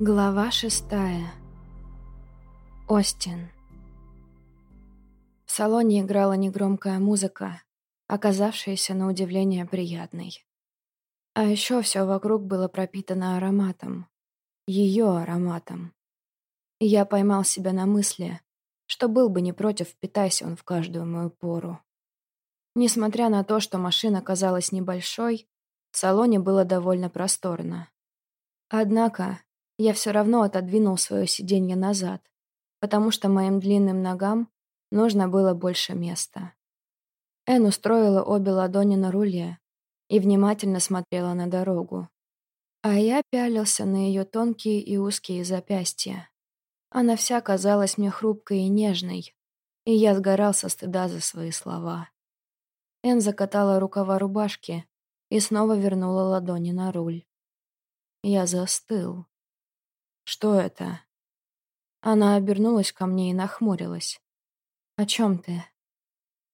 Глава шестая. Остин. В салоне играла негромкая музыка, оказавшаяся на удивление приятной. А еще все вокруг было пропитано ароматом. Ее ароматом. И я поймал себя на мысли, что был бы не против, впитайся он в каждую мою пору. Несмотря на то, что машина казалась небольшой, в салоне было довольно просторно. Однако я все равно отодвинул свое сиденье назад, потому что моим длинным ногам нужно было больше места. Эн устроила обе ладони на руле и внимательно смотрела на дорогу. А я пялился на ее тонкие и узкие запястья. Она вся казалась мне хрупкой и нежной, и я сгорал со стыда за свои слова. Эн закатала рукава рубашки и снова вернула ладони на руль. Я застыл. «Что это?» Она обернулась ко мне и нахмурилась. «О чем ты?»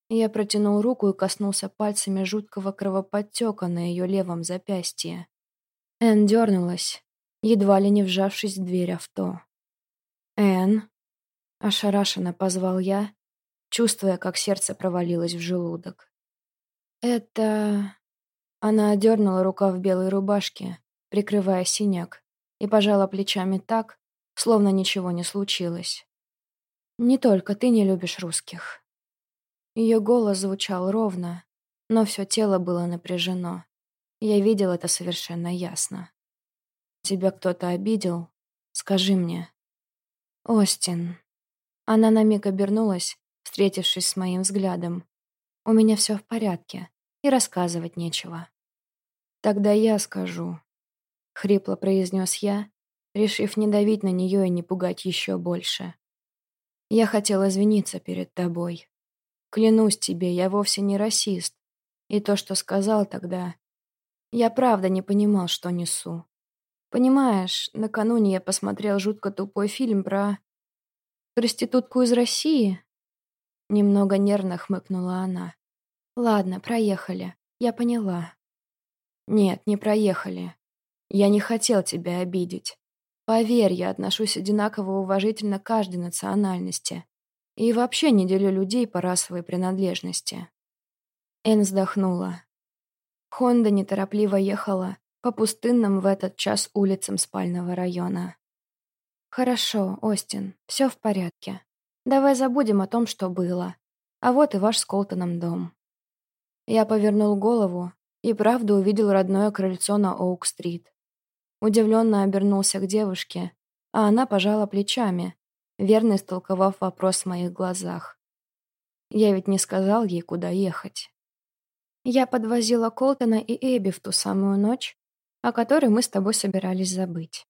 Я протянул руку и коснулся пальцами жуткого кровоподтека на ее левом запястье. Эн дернулась, едва ли не вжавшись в дверь авто. «Эн?» — ошарашенно позвал я, чувствуя, как сердце провалилось в желудок. «Это...» Она одернула рукав белой рубашки, прикрывая синяк, и пожала плечами так, словно ничего не случилось. «Не только ты не любишь русских». Ее голос звучал ровно, но все тело было напряжено. Я видел это совершенно ясно. «Тебя кто-то обидел? Скажи мне». «Остин». Она на миг обернулась, встретившись с моим взглядом. «У меня все в порядке, и рассказывать нечего». «Тогда я скажу», — хрипло произнес я, решив не давить на нее и не пугать еще больше. «Я хотел извиниться перед тобой. Клянусь тебе, я вовсе не расист. И то, что сказал тогда, я правда не понимал, что несу. Понимаешь, накануне я посмотрел жутко тупой фильм про... проститутку из России?» Немного нервно хмыкнула она. «Ладно, проехали. Я поняла». «Нет, не проехали. Я не хотел тебя обидеть. Поверь, я отношусь одинаково уважительно к каждой национальности. И вообще не делю людей по расовой принадлежности. Эн вздохнула. Хонда неторопливо ехала по пустынным в этот час улицам спального района. «Хорошо, Остин, все в порядке. Давай забудем о том, что было. А вот и ваш с Колтоном дом». Я повернул голову и правда увидел родное крыльцо на Оук-стрит. Удивленно обернулся к девушке, а она пожала плечами, верно истолковав вопрос в моих глазах. Я ведь не сказал ей, куда ехать. Я подвозила Колтона и Эбби в ту самую ночь, о которой мы с тобой собирались забыть.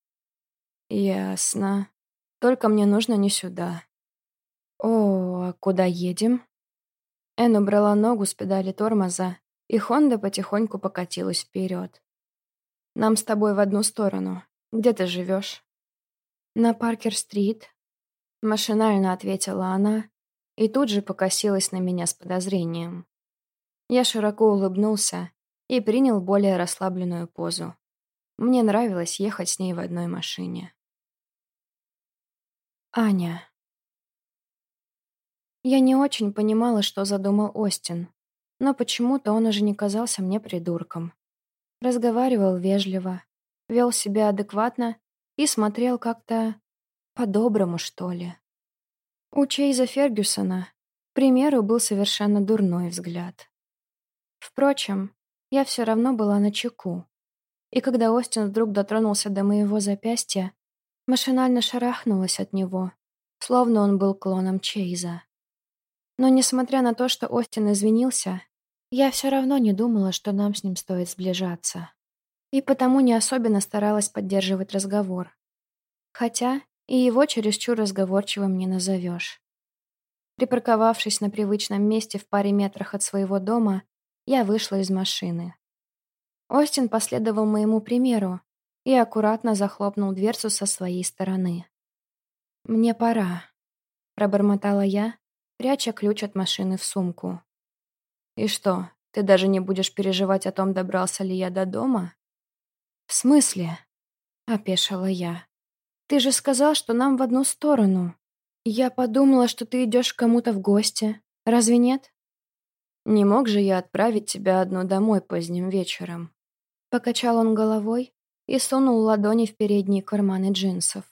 Ясно. Только мне нужно не сюда. О, а куда едем? Эн убрала ногу с педали тормоза, и Хонда потихоньку покатилась вперед. Нам с тобой в одну сторону. Где ты живешь? На Паркер-стрит. Машинально ответила она и тут же покосилась на меня с подозрением. Я широко улыбнулся и принял более расслабленную позу. Мне нравилось ехать с ней в одной машине. Аня. Я не очень понимала, что задумал Остин, но почему-то он уже не казался мне придурком. Разговаривал вежливо, вел себя адекватно и смотрел как-то по-доброму, что ли. У Чейза Фергюсона, к примеру, был совершенно дурной взгляд. Впрочем, я все равно была на чеку. И когда Остин вдруг дотронулся до моего запястья, машинально шарахнулась от него, словно он был клоном Чейза. Но несмотря на то, что Остин извинился, я все равно не думала, что нам с ним стоит сближаться. И потому не особенно старалась поддерживать разговор. Хотя и его чересчур разговорчивым не назовешь. Припарковавшись на привычном месте в паре метрах от своего дома, я вышла из машины. Остин последовал моему примеру и аккуратно захлопнул дверцу со своей стороны. «Мне пора», — пробормотала я, пряча ключ от машины в сумку. «И что, ты даже не будешь переживать о том, добрался ли я до дома?» «В смысле?» — опешила я. Ты же сказал, что нам в одну сторону. Я подумала, что ты идешь к кому-то в гости. Разве нет? Не мог же я отправить тебя одну домой поздним вечером. Покачал он головой и сунул ладони в передние карманы джинсов.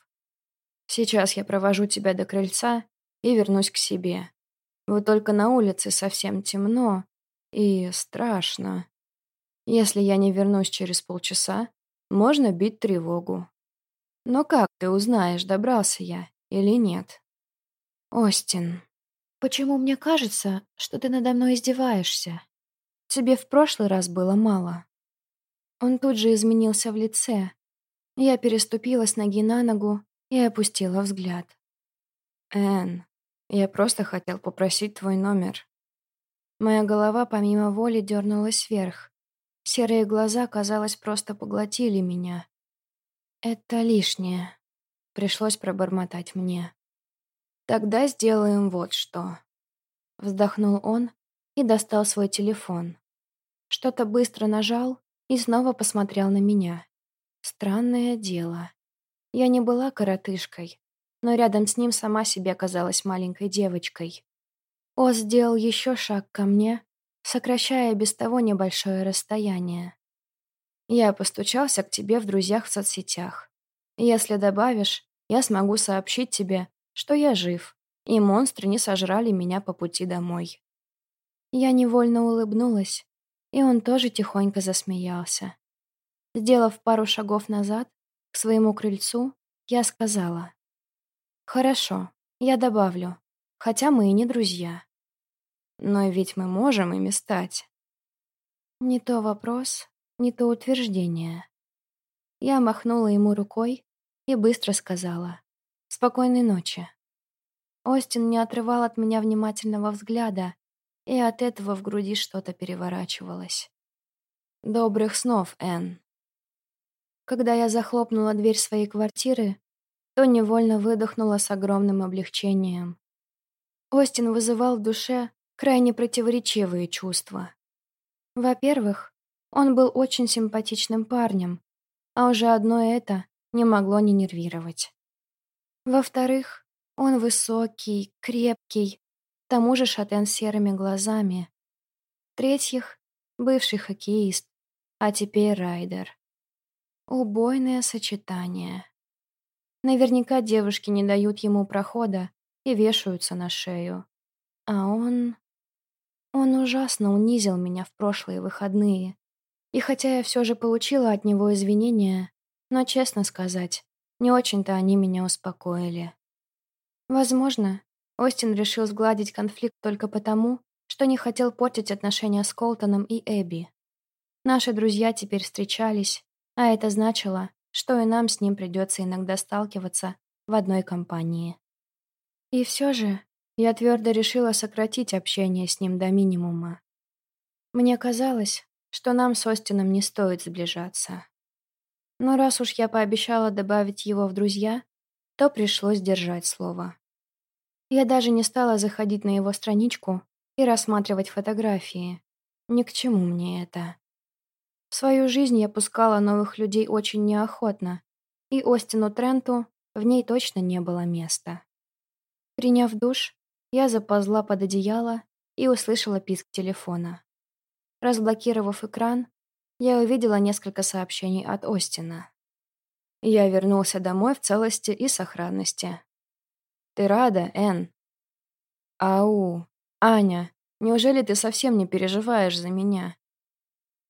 Сейчас я провожу тебя до крыльца и вернусь к себе. Вот только на улице совсем темно и страшно. Если я не вернусь через полчаса, можно бить тревогу. Но как ты узнаешь, добрался я или нет? Остин, почему мне кажется, что ты надо мной издеваешься? Тебе в прошлый раз было мало. Он тут же изменился в лице. Я переступила с ноги на ногу и опустила взгляд. «Энн, я просто хотел попросить твой номер». Моя голова помимо воли дернулась вверх. Серые глаза, казалось, просто поглотили меня. «Это лишнее», — пришлось пробормотать мне. «Тогда сделаем вот что». Вздохнул он и достал свой телефон. Что-то быстро нажал и снова посмотрел на меня. Странное дело. Я не была коротышкой, но рядом с ним сама себе оказалась маленькой девочкой. Оз сделал еще шаг ко мне, сокращая без того небольшое расстояние. Я постучался к тебе в друзьях в соцсетях. Если добавишь, я смогу сообщить тебе, что я жив, и монстры не сожрали меня по пути домой. Я невольно улыбнулась, и он тоже тихонько засмеялся. Сделав пару шагов назад, к своему крыльцу, я сказала. «Хорошо, я добавлю, хотя мы и не друзья. Но ведь мы можем ими стать». Не то вопрос, не то утверждение. Я махнула ему рукой и быстро сказала «Спокойной ночи». Остин не отрывал от меня внимательного взгляда, и от этого в груди что-то переворачивалось. «Добрых снов, Энн». Когда я захлопнула дверь своей квартиры, то невольно выдохнула с огромным облегчением. Остин вызывал в душе крайне противоречивые чувства. Во-первых, он был очень симпатичным парнем, а уже одно это не могло не нервировать. Во-вторых, он высокий, крепкий, к тому же шатен с серыми глазами. В-третьих, бывший хоккеист, а теперь райдер. Убойное сочетание. Наверняка девушки не дают ему прохода и вешаются на шею. А он... Он ужасно унизил меня в прошлые выходные. И хотя я все же получила от него извинения, но, честно сказать, не очень-то они меня успокоили. Возможно, Остин решил сгладить конфликт только потому, что не хотел портить отношения с Колтоном и Эбби. Наши друзья теперь встречались, а это значило, что и нам с ним придется иногда сталкиваться в одной компании. И все же я твердо решила сократить общение с ним до минимума. Мне казалось, что нам с Остином не стоит сближаться. Но раз уж я пообещала добавить его в друзья, то пришлось держать слово. Я даже не стала заходить на его страничку и рассматривать фотографии. Ни к чему мне это. В свою жизнь я пускала новых людей очень неохотно, и Остину Тренту в ней точно не было места. Приняв душ, я заползла под одеяло и услышала писк телефона. Разблокировав экран, я увидела несколько сообщений от Остина. Я вернулся домой в целости и сохранности. «Ты рада, Энн?» «Ау, Аня, неужели ты совсем не переживаешь за меня?»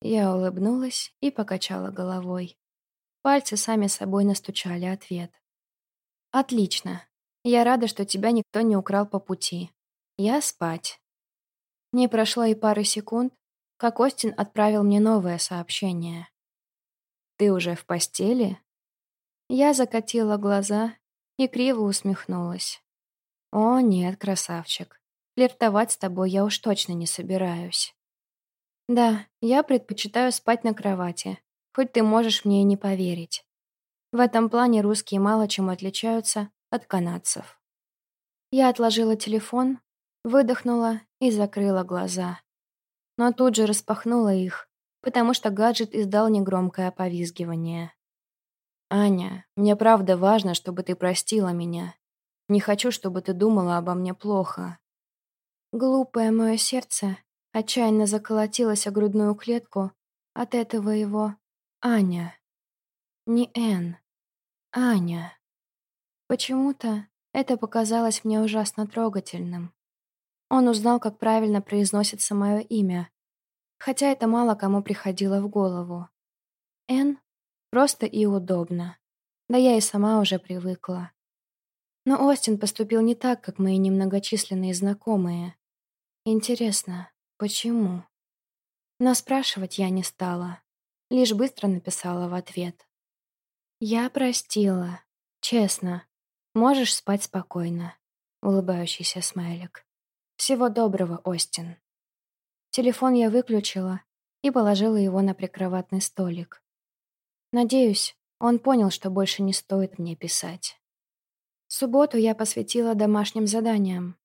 Я улыбнулась и покачала головой. Пальцы сами собой настучали ответ. «Отлично. Я рада, что тебя никто не украл по пути. Я спать». Не прошло и пары секунд, как Остин отправил мне новое сообщение. «Ты уже в постели?» Я закатила глаза и криво усмехнулась. «О, нет, красавчик, флиртовать с тобой я уж точно не собираюсь». Да, я предпочитаю спать на кровати, хоть ты можешь мне и не поверить. В этом плане русские мало чем отличаются от канадцев. Я отложила телефон, выдохнула и закрыла глаза. Но тут же распахнула их, потому что гаджет издал негромкое повизгивание. Аня, мне правда важно, чтобы ты простила меня. Не хочу, чтобы ты думала обо мне плохо. Глупое мое сердце отчаянно заколотилось о грудную клетку от этого его Аня. Не Эн. Аня. Почему-то это показалось мне ужасно трогательным. Он узнал, как правильно произносится мое имя, хотя это мало кому приходило в голову. Эн просто и удобно. Да я и сама уже привыкла. Но Остин поступил не так, как мои немногочисленные знакомые. Интересно, почему? Но спрашивать я не стала, лишь быстро написала в ответ. «Я простила. Честно. Можешь спать спокойно». Улыбающийся смайлик. «Всего доброго, Остин». Телефон я выключила и положила его на прикроватный столик. Надеюсь, он понял, что больше не стоит мне писать. Субботу я посвятила домашним заданиям,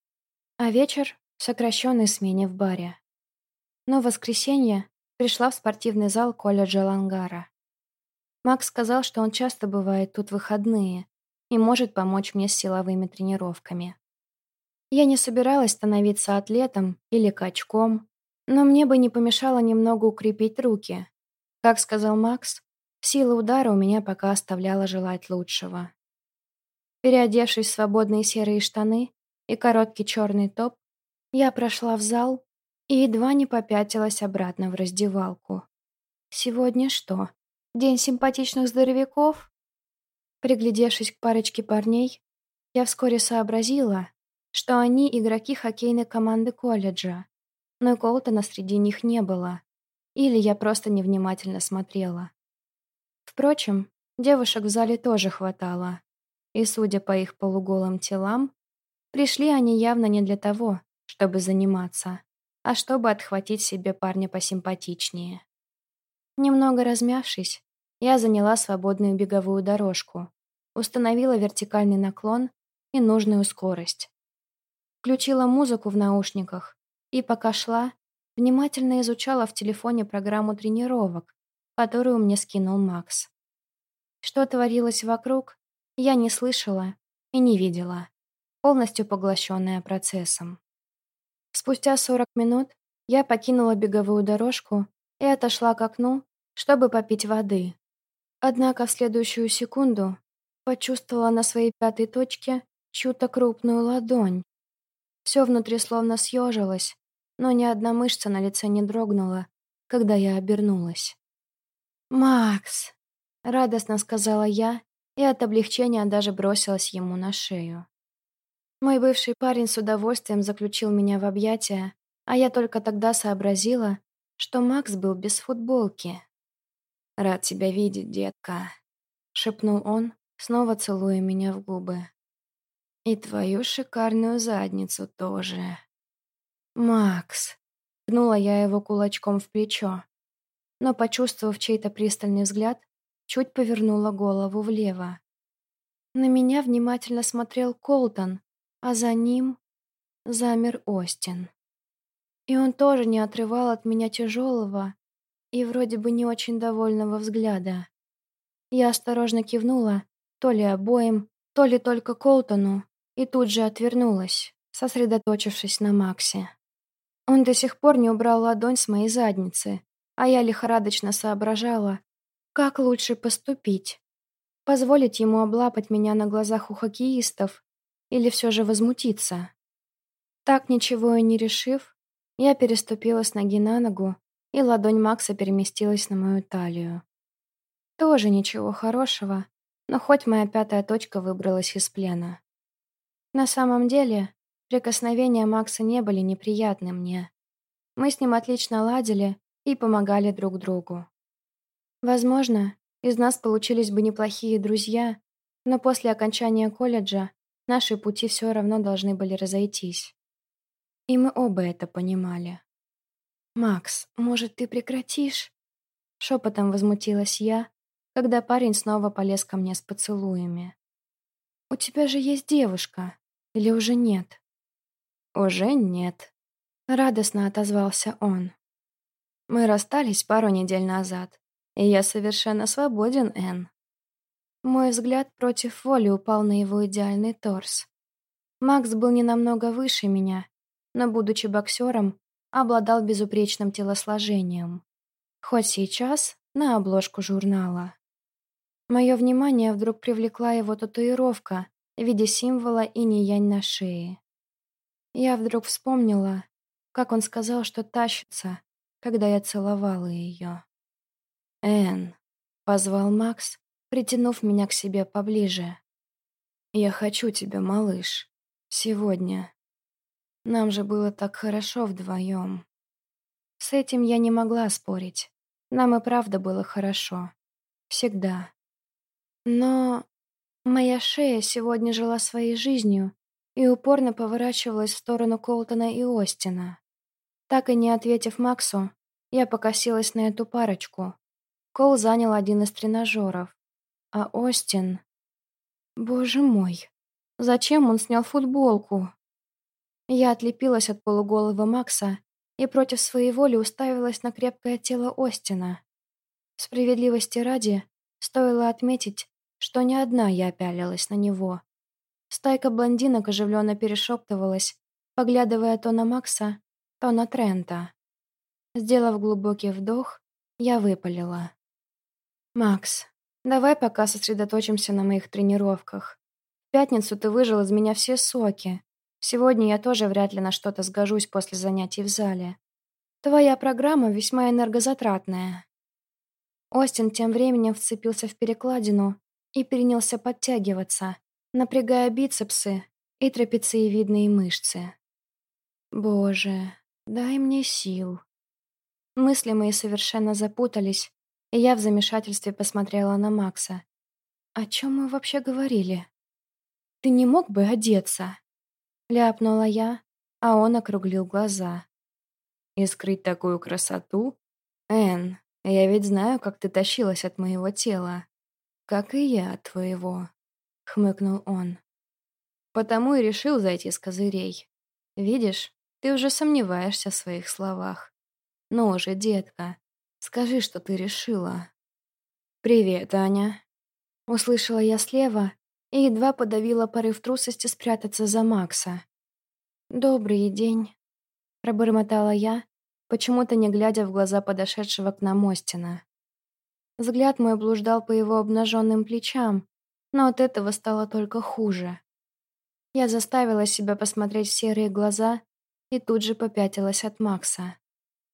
а вечер — сокращенной смене в баре. Но в воскресенье пришла в спортивный зал колледжа Лангара. Макс сказал, что он часто бывает тут выходные и может помочь мне с силовыми тренировками. Я не собиралась становиться атлетом или качком, но мне бы не помешало немного укрепить руки. Как сказал Макс, сила удара у меня пока оставляла желать лучшего. Переодевшись в свободные серые штаны и короткий черный топ, я прошла в зал и едва не попятилась обратно в раздевалку. Сегодня что, день симпатичных здоровяков? Приглядевшись к парочке парней, я вскоре сообразила, что они игроки хоккейной команды колледжа, но Колтона среди них не было. Или я просто невнимательно смотрела. Впрочем, девушек в зале тоже хватало. И, судя по их полуголым телам, пришли они явно не для того, чтобы заниматься, а чтобы отхватить себе парня посимпатичнее. Немного размявшись, я заняла свободную беговую дорожку, установила вертикальный наклон и нужную скорость. Включила музыку в наушниках и пока шла, внимательно изучала в телефоне программу тренировок, которую мне скинул Макс. Что творилось вокруг, я не слышала и не видела, полностью поглощенная процессом. Спустя 40 минут я покинула беговую дорожку и отошла к окну, чтобы попить воды. Однако в следующую секунду почувствовала на своей пятой точке чью-то крупную ладонь, все внутри словно съежилось, но ни одна мышца на лице не дрогнула, когда я обернулась. «Макс!» — радостно сказала я, и от облегчения даже бросилась ему на шею. Мой бывший парень с удовольствием заключил меня в объятия, а я только тогда сообразила, что Макс был без футболки. «Рад тебя видеть, детка», — шепнул он, снова целуя меня в губы. И твою шикарную задницу тоже. Макс. Пнула я его кулачком в плечо. Но, почувствовав чей-то пристальный взгляд, чуть повернула голову влево. На меня внимательно смотрел Колтон, а за ним замер Остин. И он тоже не отрывал от меня тяжелого и вроде бы не очень довольного взгляда. Я осторожно кивнула, то ли обоим, то ли только Колтону, и тут же отвернулась, сосредоточившись на Максе. Он до сих пор не убрал ладонь с моей задницы, а я лихорадочно соображала, как лучше поступить. Позволить ему облапать меня на глазах у хоккеистов или все же возмутиться. Так ничего и не решив, я переступила с ноги на ногу, и ладонь Макса переместилась на мою талию. Тоже ничего хорошего, но хоть моя пятая точка выбралась из плена. На самом деле, прикосновения Макса не были неприятны мне. Мы с ним отлично ладили и помогали друг другу. Возможно, из нас получились бы неплохие друзья, но после окончания колледжа наши пути все равно должны были разойтись. И мы оба это понимали. «Макс, может, ты прекратишь?» Шепотом возмутилась я, когда парень снова полез ко мне с поцелуями. «У тебя же есть девушка. Или уже нет? Уже нет. Радостно отозвался он. Мы расстались пару недель назад, и я совершенно свободен, Энн. Мой взгляд против воли упал на его идеальный торс. Макс был не намного выше меня, но, будучи боксером, обладал безупречным телосложением. Хоть сейчас на обложку журнала. Мое внимание вдруг привлекла его татуировка в виде символа инь-янь на шее. Я вдруг вспомнила, как он сказал, что тащится, когда я целовала ее. «Энн», — позвал Макс, притянув меня к себе поближе. «Я хочу тебя, малыш. Сегодня. Нам же было так хорошо вдвоем». С этим я не могла спорить. Нам и правда было хорошо. Всегда. Но моя шея сегодня жила своей жизнью и упорно поворачивалась в сторону Колтона и Остина. Так и не ответив Максу, я покосилась на эту парочку. Кол занял один из тренажеров, а Остин... Боже мой, зачем он снял футболку? Я отлепилась от полуголого Макса и против своей воли уставилась на крепкое тело Остина. Справедливости ради, стоило отметить, что не одна я пялилась на него. Стайка блондинок оживленно перешептывалась, поглядывая то на Макса, то на Трента. Сделав глубокий вдох, я выпалила. «Макс, давай пока сосредоточимся на моих тренировках. В пятницу ты выжил из меня все соки. Сегодня я тоже вряд ли на что-то сгожусь после занятий в зале. Твоя программа весьма энергозатратная». Остин тем временем вцепился в перекладину и принялся подтягиваться, напрягая бицепсы и трапециевидные мышцы. «Боже, дай мне сил». Мысли мои совершенно запутались, и я в замешательстве посмотрела на Макса. «О чем мы вообще говорили?» «Ты не мог бы одеться?» Ляпнула я, а он округлил глаза. «И скрыть такую красоту? Энн, я ведь знаю, как ты тащилась от моего тела. Как и я от твоего», — хмыкнул он. «Потому и решил зайти с козырей. Видишь, ты уже сомневаешься в своих словах. Ну уже, детка, скажи, что ты решила. «Привет, Аня». Услышала я слева и едва подавила порыв трусости спрятаться за Макса. «Добрый день», — пробормотала я, почему-то не глядя в глаза подошедшего к нам Остина. Взгляд мой блуждал по его обнаженным плечам, но от этого стало только хуже. Я заставила себя посмотреть в серые глаза и тут же попятилась от Макса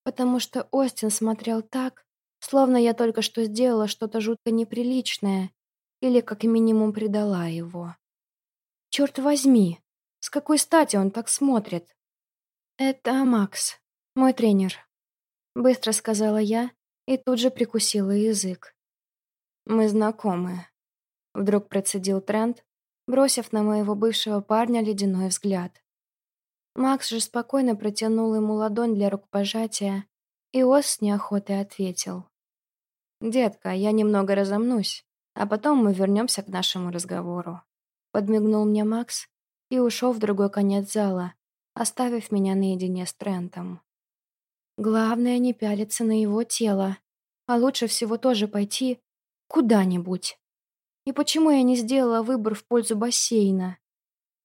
потому что Остин смотрел так, словно я только что сделала что-то жутко неприличное или как минимум предала его. Черт возьми, с какой стати он так смотрит? Это Макс, мой тренер, быстро сказала я и тут же прикусила язык. Мы знакомы. Вдруг процедил Трент, бросив на моего бывшего парня ледяной взгляд. Макс же спокойно протянул ему ладонь для рукопожатия, и Ос с неохотой ответил. «Детка, я немного разомнусь, а потом мы вернемся к нашему разговору». Подмигнул мне Макс и ушел в другой конец зала, оставив меня наедине с Трентом. Главное не пялиться на его тело, а лучше всего тоже пойти куда-нибудь. И почему я не сделала выбор в пользу бассейна?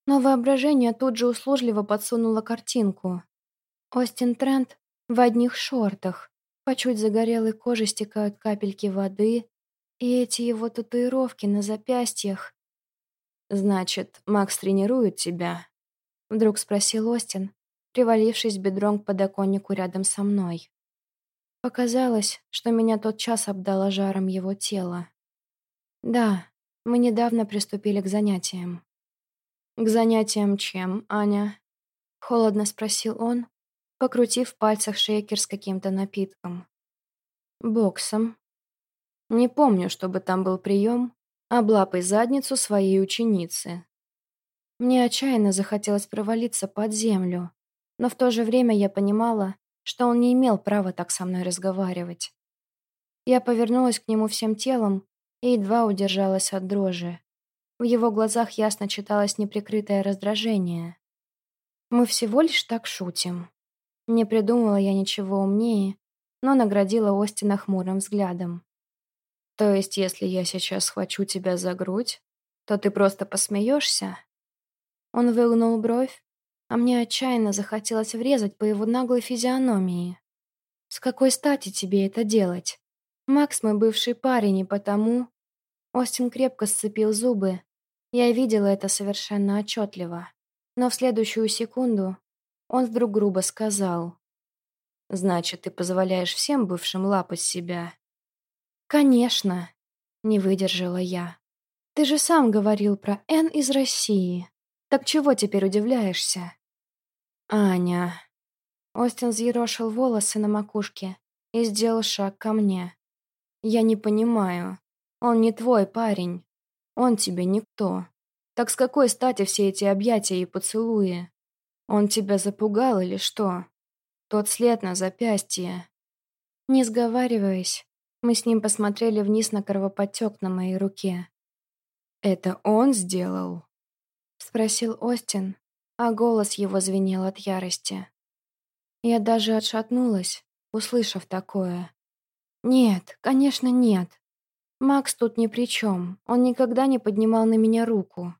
Но воображение тут же услужливо подсунуло картинку. Остин Трент в одних шортах, по чуть загорелой коже стекают капельки воды, и эти его татуировки на запястьях. «Значит, Макс тренирует тебя?» Вдруг спросил Остин, привалившись бедром к подоконнику рядом со мной. Показалось, что меня тот час обдало жаром его тела. «Да, мы недавно приступили к занятиям». «К занятиям чем, Аня?» — холодно спросил он, покрутив в пальцах шейкер с каким-то напитком. «Боксом». Не помню, чтобы там был прием, облапай задницу своей ученицы. Мне отчаянно захотелось провалиться под землю, но в то же время я понимала, что он не имел права так со мной разговаривать. Я повернулась к нему всем телом и едва удержалась от дрожи. В его глазах ясно читалось неприкрытое раздражение. «Мы всего лишь так шутим». Не придумала я ничего умнее, но наградила Остина хмурым взглядом. То есть, если я сейчас схвачу тебя за грудь, то ты просто посмеешься? Он выгнул бровь, а мне отчаянно захотелось врезать по его наглой физиономии. С какой стати тебе это делать? Макс мой бывший парень, и потому... Остин крепко сцепил зубы. Я видела это совершенно отчетливо. Но в следующую секунду он вдруг грубо сказал. «Значит, ты позволяешь всем бывшим лапать себя?» «Конечно», — не выдержала я. «Ты же сам говорил про Н из России. Так чего теперь удивляешься?» «Аня...» Остин взъерошил волосы на макушке и сделал шаг ко мне. «Я не понимаю. Он не твой парень. Он тебе никто. Так с какой стати все эти объятия и поцелуи? Он тебя запугал или что? Тот след на запястье. Не сговариваясь, мы с ним посмотрели вниз на кровоподтек на моей руке. «Это он сделал?» — спросил Остин, а голос его звенел от ярости. Я даже отшатнулась, услышав такое. «Нет, конечно, нет. Макс тут ни при чем. Он никогда не поднимал на меня руку.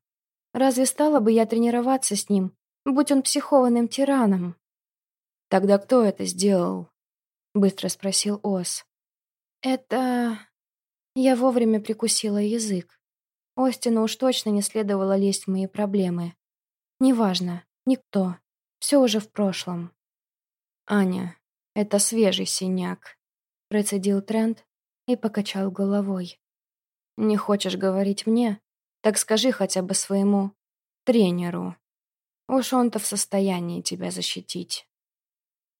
Разве стала бы я тренироваться с ним, будь он психованным тираном. «Тогда кто это сделал?» — быстро спросил Ос. «Это...» Я вовремя прикусила язык. Остину уж точно не следовало лезть в мои проблемы. Неважно, никто. Все уже в прошлом. «Аня, это свежий синяк», — процедил Трент и покачал головой. «Не хочешь говорить мне? Так скажи хотя бы своему тренеру». Уж он-то в состоянии тебя защитить.